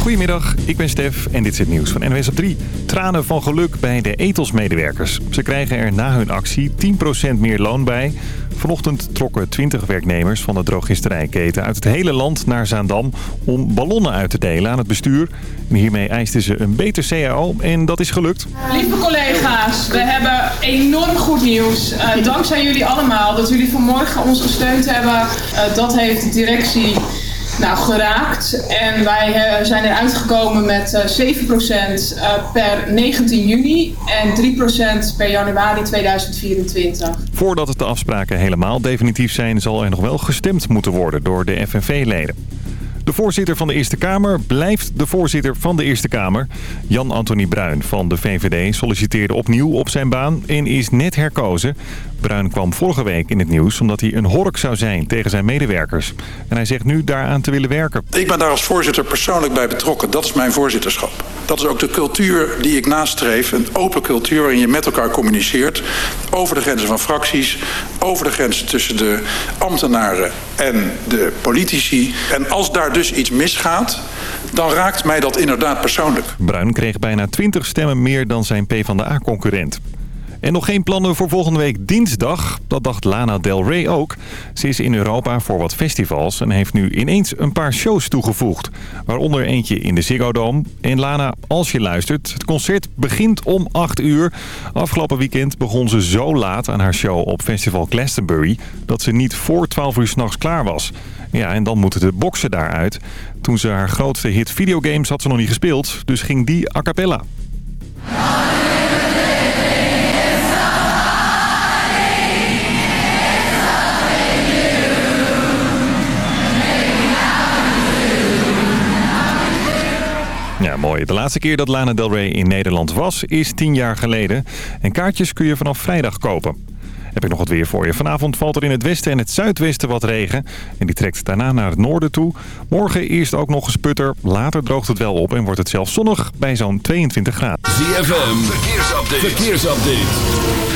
Goedemiddag, ik ben Stef en dit is het nieuws van NWS op 3. Tranen van geluk bij de etelsmedewerkers. Ze krijgen er na hun actie 10% meer loon bij. Vanochtend trokken 20 werknemers van de drogisterijketen uit het hele land naar Zaandam... om ballonnen uit te delen aan het bestuur. En hiermee eisten ze een beter CAO en dat is gelukt. Lieve collega's, we hebben enorm goed nieuws. Uh, dankzij jullie allemaal dat jullie vanmorgen ons gesteund hebben. Uh, dat heeft de directie nou, geraakt. En wij uh, zijn eruit gekomen met uh, 7% uh, per 19 juni en 3% per januari 2024. Voordat het de afspraken helemaal definitief zijn... zal er nog wel gestemd moeten worden door de FNV-leden. De voorzitter van de Eerste Kamer blijft de voorzitter van de Eerste Kamer. Jan-Anthony Bruin van de VVD solliciteerde opnieuw op zijn baan en is net herkozen. Bruin kwam vorige week in het nieuws omdat hij een hork zou zijn tegen zijn medewerkers. En hij zegt nu daaraan te willen werken. Ik ben daar als voorzitter persoonlijk bij betrokken. Dat is mijn voorzitterschap. Dat is ook de cultuur die ik nastreef. Een open cultuur waarin je met elkaar communiceert. Over de grenzen van fracties. Over de grenzen tussen de ambtenaren en de politici. En als daar dus iets misgaat dan raakt mij dat inderdaad persoonlijk. Bruin kreeg bijna 20 stemmen meer dan zijn PvdA-concurrent. En nog geen plannen voor volgende week dinsdag. Dat dacht Lana Del Rey ook. Ze is in Europa voor wat festivals en heeft nu ineens een paar shows toegevoegd. Waaronder eentje in de Ziggo Dome. En Lana, als je luistert, het concert begint om 8 uur. Afgelopen weekend begon ze zo laat aan haar show op festival Glastonbury... dat ze niet voor 12 uur s'nachts klaar was. Ja, en dan moeten de boksen daaruit. Toen ze haar grootste hit videogames had ze nog niet gespeeld, dus ging die a cappella. De laatste keer dat Lana Del Rey in Nederland was, is tien jaar geleden. En kaartjes kun je vanaf vrijdag kopen. Heb ik nog wat weer voor je. Vanavond valt er in het westen en het zuidwesten wat regen. En die trekt daarna naar het noorden toe. Morgen eerst ook nog gesputter. Later droogt het wel op en wordt het zelfs zonnig bij zo'n 22 graden. ZFM, verkeersupdate. verkeersupdate.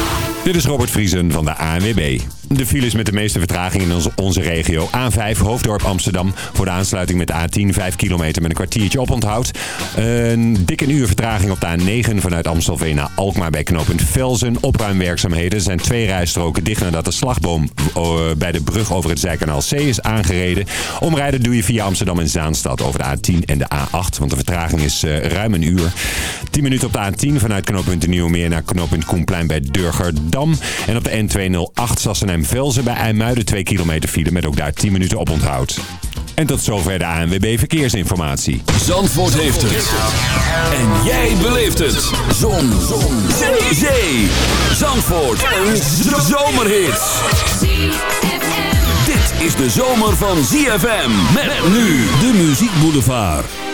Dit is Robert Vriesen van de ANWB. De files met de meeste vertraging in onze regio. A5 Hoofddorp Amsterdam. Voor de aansluiting met A10 5 kilometer met een kwartiertje oponthoud. Een dikke uur vertraging op de A9 vanuit Amstelveen naar Alkmaar bij knooppunt Velzen. Opruimwerkzaamheden. Er zijn twee rijstroken dicht nadat de slagboom eh, bij de brug over het Zijkanaal C is aangereden. Omrijden doe je via Amsterdam en Zaanstad over de A10 en de A8. Want de vertraging is uh, ruim een uur. 10 minuten op de A10 vanuit knooppunt de Nieuwmeer naar knooppunt Koenplein bij Durgerdam. En op de N208 Sassenheim-Velzen bij IJmuiden 2 kilometer file met ook daar 10 minuten oponthoud. En tot zover de ANWB Verkeersinformatie. Zandvoort heeft het. En jij beleeft het. Zon. Zon. Zee. Zee. Zandvoort. Een zomerhit. Dit is de zomer van ZFM. Met nu de Muziek Boulevard.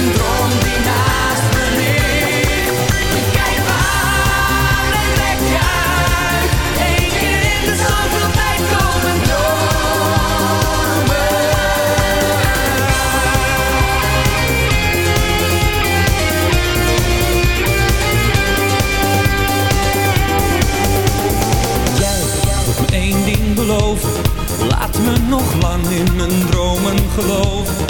Komt die naast me neer? Kijk lekker. Een keer in de zon op tijd komen, droomen. Jij wil toch ding beloven? Laat me nog lang in mijn dromen geloven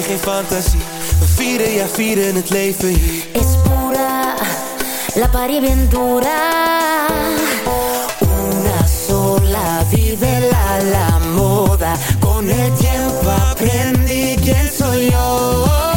en geen fantasie. We vieren, ja vieren het leven hier. Es pura, la pari ventura. Una sola, vive la, la moda. Con el tiempo aprendí quién soy yo.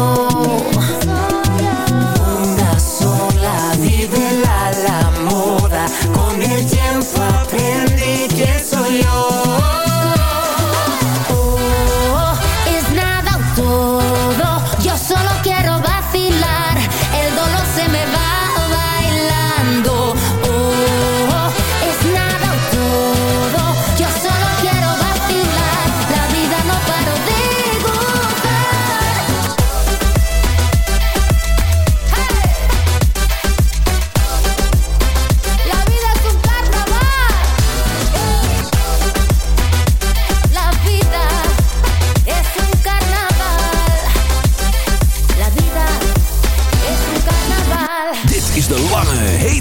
Oh.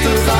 Rustig ademhalen.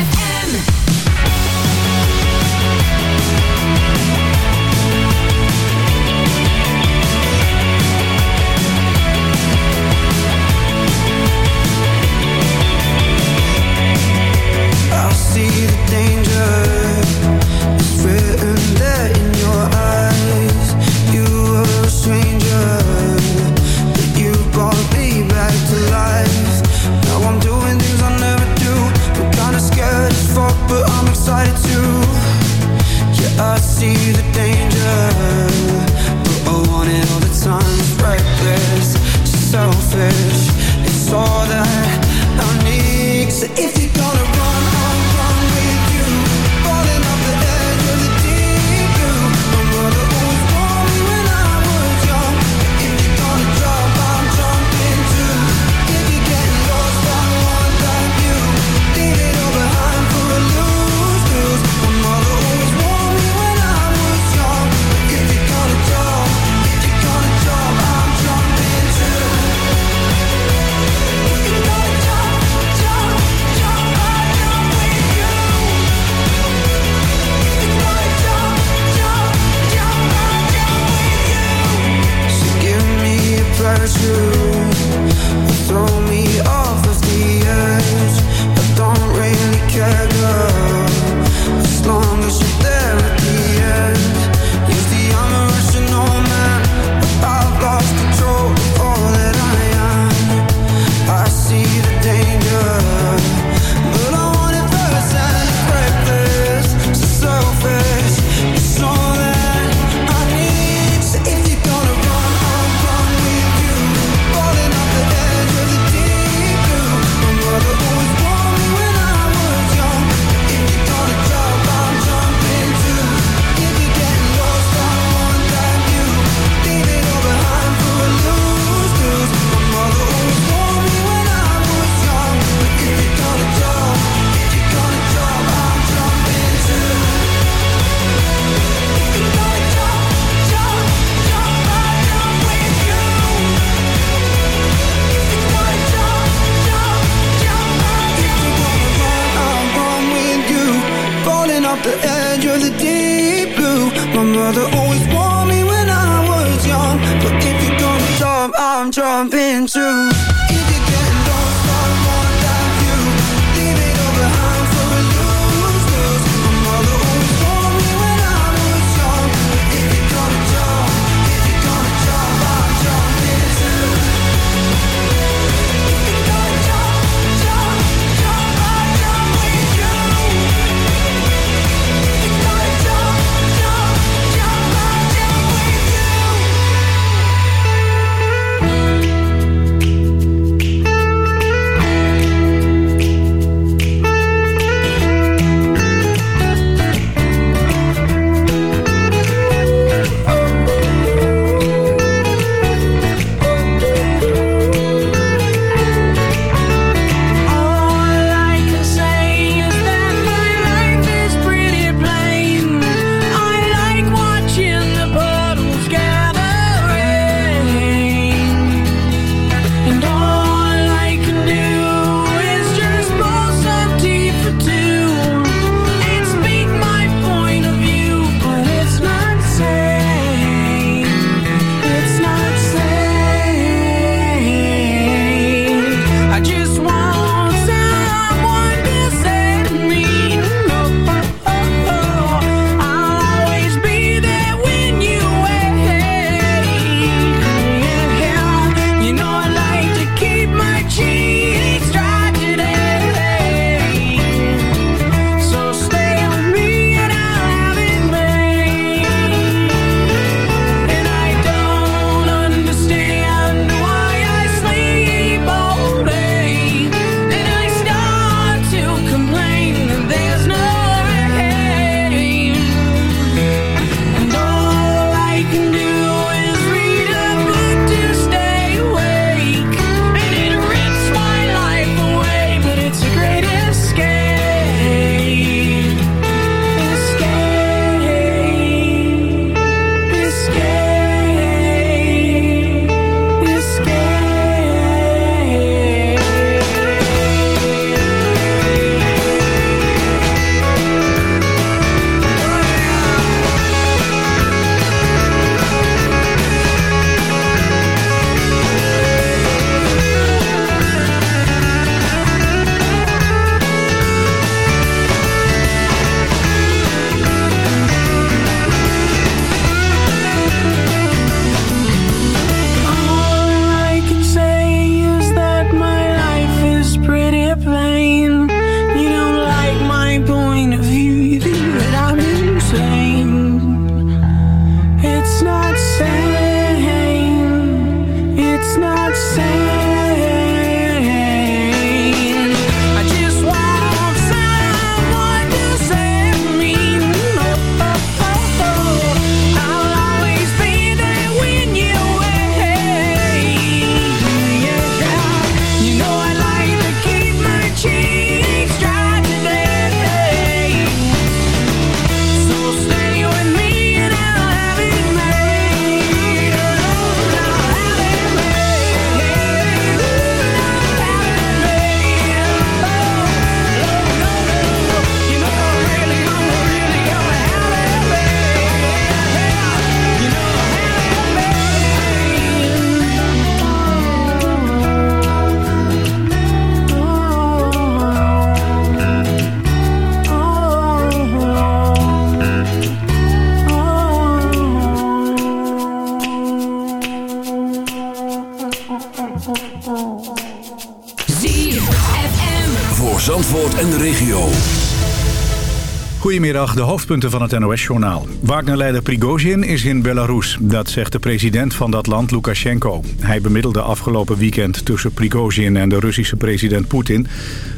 De hoofdpunten van het NOS-journaal. Wagner-leider Prigozhin is in Belarus. Dat zegt de president van dat land, Lukashenko. Hij bemiddelde afgelopen weekend tussen Prigozhin en de Russische president Poetin...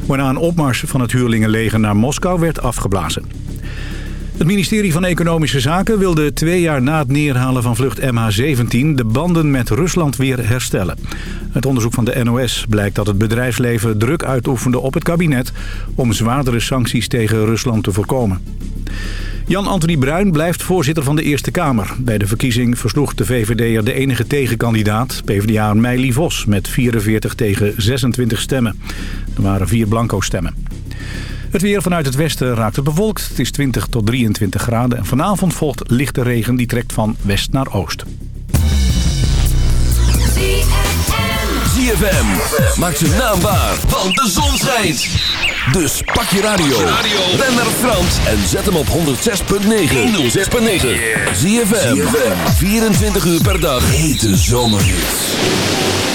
waarna een opmars van het huurlingenleger naar Moskou werd afgeblazen. Het ministerie van Economische Zaken wilde twee jaar na het neerhalen van vlucht MH17 de banden met Rusland weer herstellen. Het onderzoek van de NOS blijkt dat het bedrijfsleven druk uitoefende op het kabinet om zwaardere sancties tegen Rusland te voorkomen. Jan-Anthony Bruin blijft voorzitter van de Eerste Kamer. Bij de verkiezing versloeg de VVD'er de enige tegenkandidaat, PvdA Meili Vos, met 44 tegen 26 stemmen. Er waren vier blanco stemmen. Het weer vanuit het westen raakt het bewolkt. Het is 20 tot 23 graden. En vanavond volgt lichte regen die trekt van west naar oost. ZFM. Maak zijn naam waar, want de zon schijnt. Dus pak je radio. Ben naar Frans en zet hem op 106.9. 106.9. ZFM. 24 uur per dag. Hete zomerhits.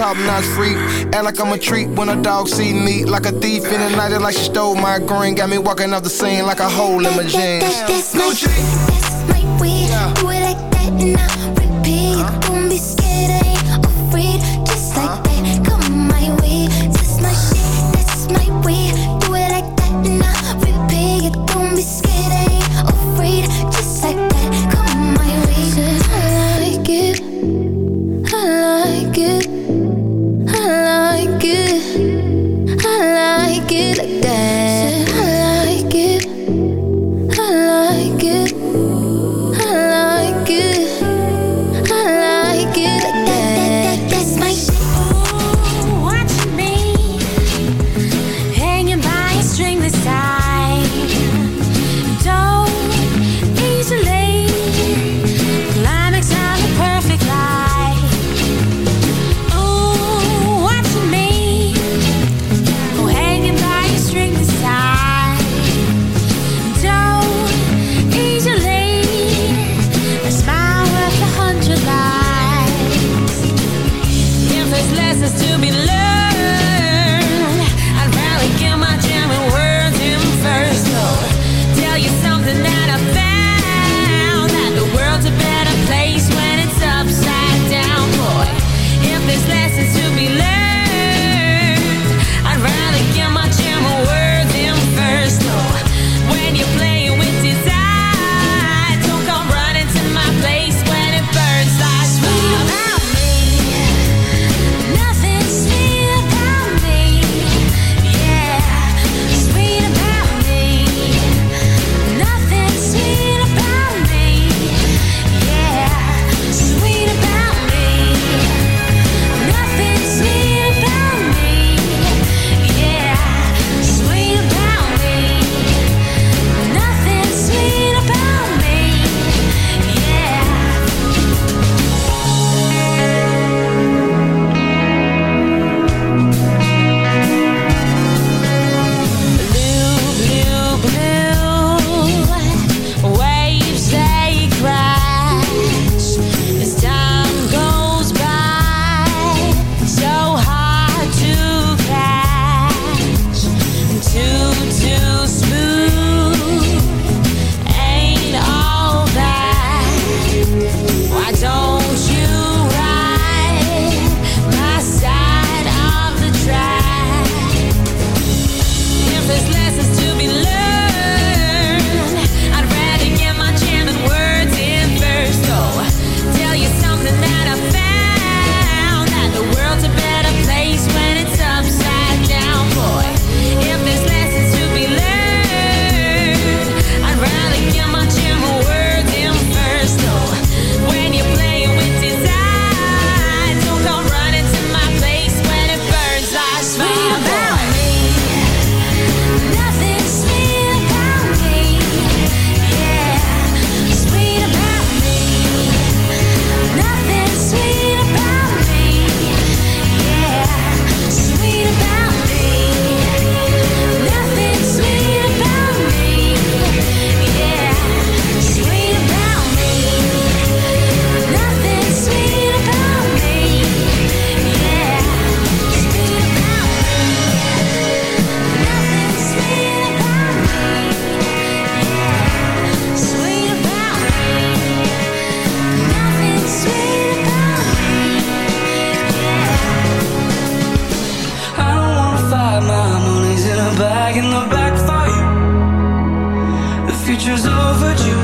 Top notch freak. Act like I'm a treat when a dog see me. Like a thief in the night, like she stole my green. Got me walking off the scene like a hole in my jeans. That, pictures overdue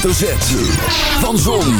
hoofdletter Z. Van Zon,